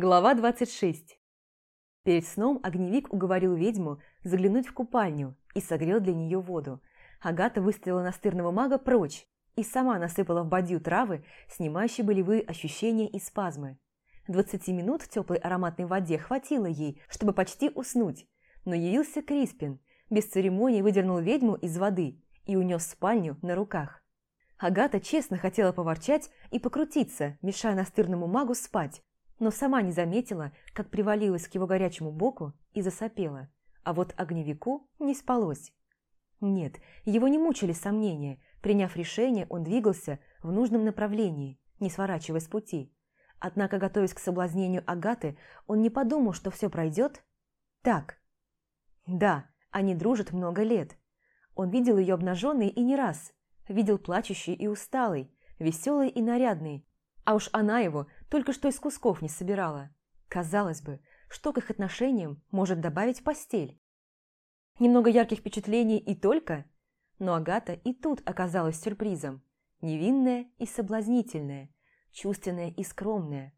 Глава 26. Перед сном огневик уговорил ведьму заглянуть в купальню и согрел для нее воду. Агата выставила настырного мага прочь и сама насыпала в бадью травы, снимающие болевые ощущения и спазмы. Двадцати минут в теплой ароматной воде хватило ей, чтобы почти уснуть, но явился Криспин, без церемонии выдернул ведьму из воды и унес спальню на руках. Агата честно хотела поворчать и покрутиться, мешая настырному магу спать, но сама не заметила, как привалилась к его горячему боку и засопела. А вот огневику не спалось. Нет, его не мучили сомнения. Приняв решение, он двигался в нужном направлении, не сворачивая с пути. Однако, готовясь к соблазнению Агаты, он не подумал, что все пройдет так. Да, они дружат много лет. Он видел ее обнаженной и не раз. Видел плачущей и усталой, веселой и нарядной, а уж она его только что из кусков не собирала. Казалось бы, что к их отношениям может добавить постель? Немного ярких впечатлений и только? Но Агата и тут оказалась сюрпризом. Невинная и соблазнительная, чувственная и скромная.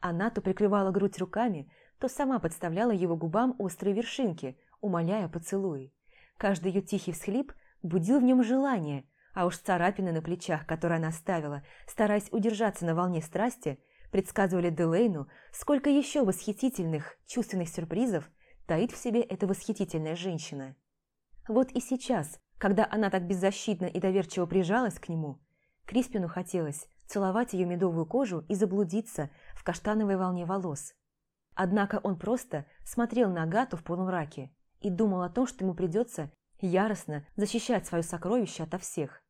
Она то прикрывала грудь руками, то сама подставляла его губам острые вершинки, умоляя поцелуй. Каждый ее тихий всхлип будил в нем желание, а уж царапины на плечах, которые она ставила, стараясь удержаться на волне страсти, предсказывали Делейну, сколько еще восхитительных, чувственных сюрпризов таит в себе эта восхитительная женщина. Вот и сейчас, когда она так беззащитно и доверчиво прижалась к нему, Криспину хотелось целовать ее медовую кожу и заблудиться в каштановой волне волос. Однако он просто смотрел на Агату в полумраке и думал о том, что ему придется яростно защищать свое сокровище ото всех.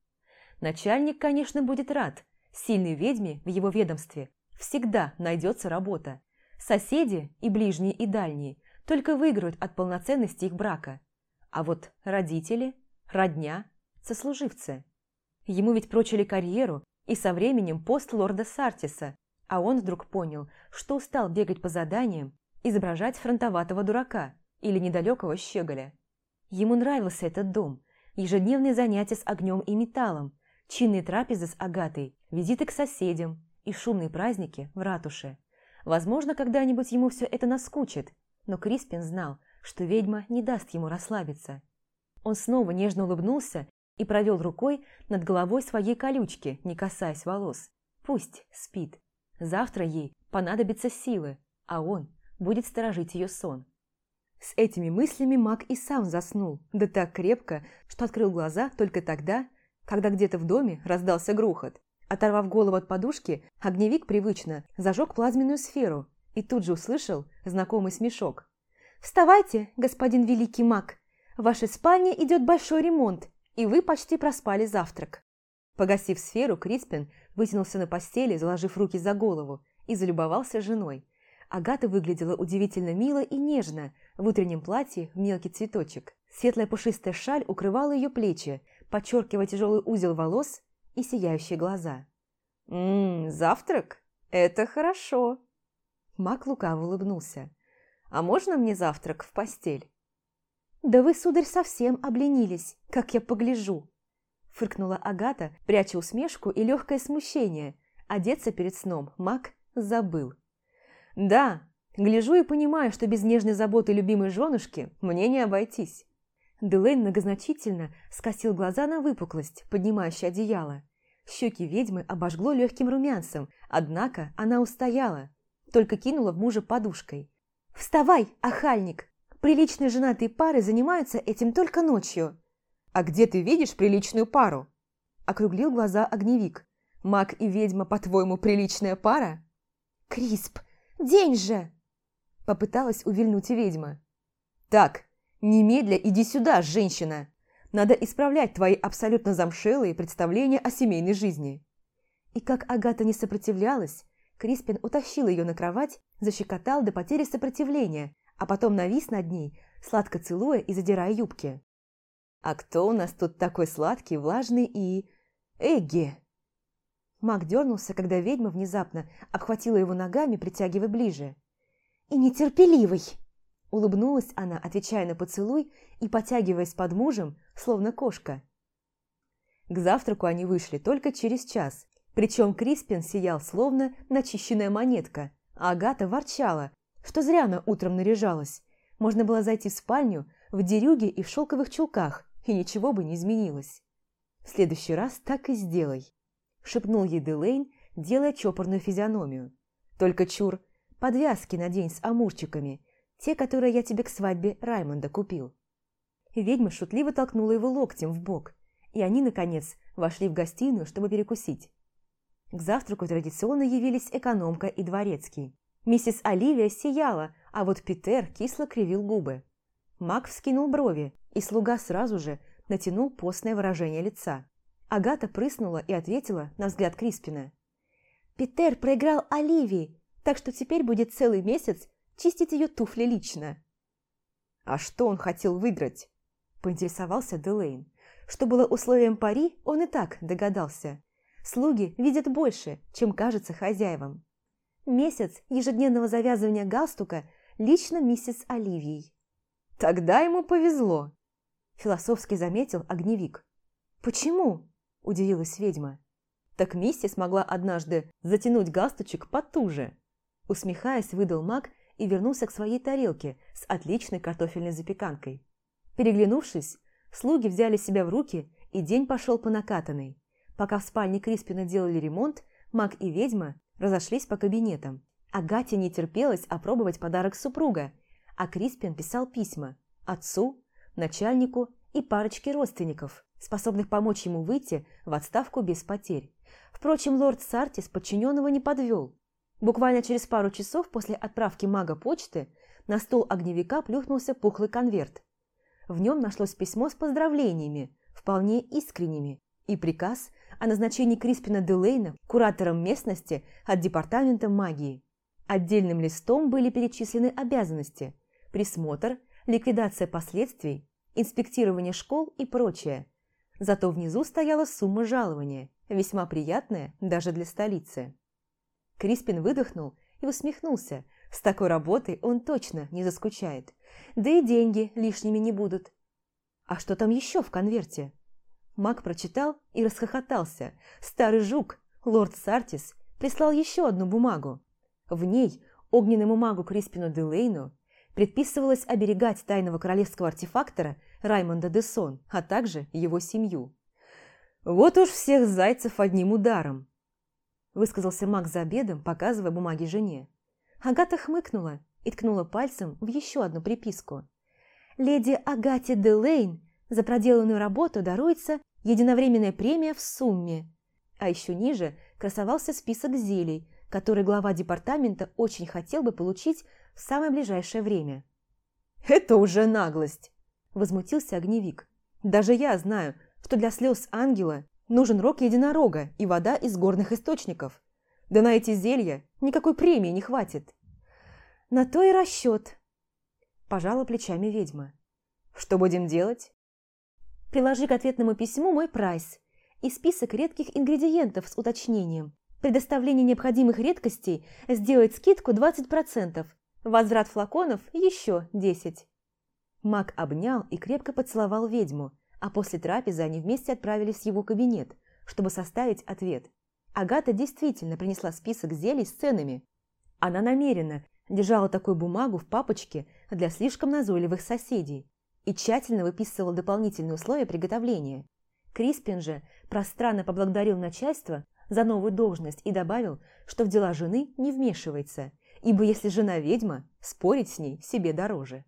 Начальник, конечно, будет рад. Сильной ведьме в его ведомстве всегда найдется работа. Соседи, и ближние, и дальние, только выиграют от полноценности их брака. А вот родители, родня, сослуживцы. Ему ведь прочили карьеру и со временем пост лорда Сартиса, а он вдруг понял, что устал бегать по заданиям, изображать фронтоватого дурака или недалекого щеголя. Ему нравился этот дом, ежедневные занятия с огнем и металлом, чинные трапезы с Агатой, визиты к соседям и шумные праздники в ратуше. Возможно, когда-нибудь ему все это наскучит, но Криспин знал, что ведьма не даст ему расслабиться. Он снова нежно улыбнулся и провел рукой над головой своей колючки, не касаясь волос. Пусть спит. Завтра ей понадобятся силы, а он будет сторожить ее сон. С этими мыслями маг и сам заснул, да так крепко, что открыл глаза только тогда, когда где-то в доме раздался грохот. Оторвав голову от подушки, огневик привычно зажег плазменную сферу и тут же услышал знакомый смешок. «Вставайте, господин великий маг! В вашей спальне идет большой ремонт, и вы почти проспали завтрак». Погасив сферу, Криспин вытянулся на постели, заложив руки за голову, и залюбовался женой. Агата выглядела удивительно мило и нежно в утреннем платье в мелкий цветочек. Светлая пушистая шаль укрывала ее плечи, подчеркивая тяжелый узел волос и сияющие глаза. «Ммм, завтрак? Это хорошо!» Мак лукаво улыбнулся. «А можно мне завтрак в постель?» «Да вы, сударь, совсем обленились, как я погляжу!» Фыркнула Агата, пряча усмешку и легкое смущение. Одеться перед сном Мак забыл. «Да, гляжу и понимаю, что без нежной заботы любимой женушки мне не обойтись. Делейн многозначительно скосил глаза на выпуклость, поднимающую одеяло. Щеки ведьмы обожгло легким румянцем, однако она устояла, только кинула в мужа подушкой. «Вставай, охальник! Приличные женатые пары занимаются этим только ночью». «А где ты видишь приличную пару?» Округлил глаза огневик. «Маг и ведьма, по-твоему, приличная пара?» «Крисп, день же!» Попыталась увильнуть ведьма. «Так, «Немедля иди сюда, женщина! Надо исправлять твои абсолютно замшелые представления о семейной жизни». И как Агата не сопротивлялась, Криспин утащил ее на кровать, защекотал до потери сопротивления, а потом навис над ней, сладко целуя и задирая юбки. «А кто у нас тут такой сладкий, влажный и... Эгги?» Маг дернулся, когда ведьма внезапно обхватила его ногами, притягивая ближе. «И нетерпеливый!» Улыбнулась она, отвечая на поцелуй и потягиваясь под мужем, словно кошка. К завтраку они вышли только через час, причем Криспин сиял словно начищенная монетка, А Агата ворчала, что зря она утром наряжалась. Можно было зайти в спальню в дерюге и в шелковых чулках, и ничего бы не изменилось. «В следующий раз так и сделай», – шепнул ей Делейн, делая чопорную физиономию. «Только чур, подвязки надень с амурчиками, те, которые я тебе к свадьбе Раймонда купил». Ведьма шутливо толкнула его локтем в бок, и они, наконец, вошли в гостиную, чтобы перекусить. К завтраку традиционно явились экономка и дворецкий. Миссис Оливия сияла, а вот Питер кисло кривил губы. Мак вскинул брови, и слуга сразу же натянул постное выражение лица. Агата прыснула и ответила на взгляд Криспина. «Питер проиграл Оливии, так что теперь будет целый месяц чистить ее туфли лично». «А что он хотел выиграть?» – поинтересовался Делейн. Что было условием пари, он и так догадался. Слуги видят больше, чем кажется хозяевам. Месяц ежедневного завязывания галстука лично миссис Оливией. «Тогда ему повезло», – философски заметил огневик. «Почему?» – удивилась ведьма. «Так миссис могла однажды затянуть галстучек потуже», – усмехаясь, выдал маг и вернулся к своей тарелке с отличной картофельной запеканкой. Переглянувшись, слуги взяли себя в руки, и день пошел по накатанной. Пока в спальне Криспина делали ремонт, маг и ведьма разошлись по кабинетам. Агате не терпелось опробовать подарок супруга, а Криспин писал письма отцу, начальнику и парочке родственников, способных помочь ему выйти в отставку без потерь. Впрочем, лорд Сартис подчиненного не подвел. Буквально через пару часов после отправки мага почты на стол огневика плюхнулся пухлый конверт. В нем нашлось письмо с поздравлениями, вполне искренними, и приказ о назначении Криспина Делейна куратором местности от Департамента магии. Отдельным листом были перечислены обязанности – присмотр, ликвидация последствий, инспектирование школ и прочее. Зато внизу стояла сумма жалования, весьма приятная даже для столицы. Криспин выдохнул и усмехнулся. С такой работой он точно не заскучает. Да и деньги лишними не будут. А что там еще в конверте? Маг прочитал и расхохотался. Старый жук, лорд Сартис, прислал еще одну бумагу. В ней огненному магу Криспину Делейну предписывалось оберегать тайного королевского артефактора Раймонда де Сон, а также его семью. «Вот уж всех зайцев одним ударом», – высказался маг за обедом, показывая бумаги жене. Агата хмыкнула и ткнула пальцем в еще одну приписку. «Леди Агате де Лейн за проделанную работу даруется единовременная премия в сумме». А еще ниже красовался список зелий, который глава департамента очень хотел бы получить в самое ближайшее время. «Это уже наглость!» – возмутился огневик. «Даже я знаю, что для слез ангела нужен рог единорога и вода из горных источников. Да на эти зелья никакой премии не хватит». «На то и расчет», – пожала плечами ведьма. «Что будем делать?» «Приложи к ответному письму мой прайс и список редких ингредиентов с уточнением. Предоставление необходимых редкостей сделает скидку 20%, возврат флаконов еще 10%. Маг обнял и крепко поцеловал ведьму, а после трапезы они вместе отправились в его кабинет, чтобы составить ответ. Агата действительно принесла список зелий с ценами. Она намеренно держала такую бумагу в папочке для слишком назойливых соседей и тщательно выписывала дополнительные условия приготовления. Криспин же пространно поблагодарил начальство за новую должность и добавил, что в дела жены не вмешивается, ибо если жена ведьма, спорить с ней себе дороже.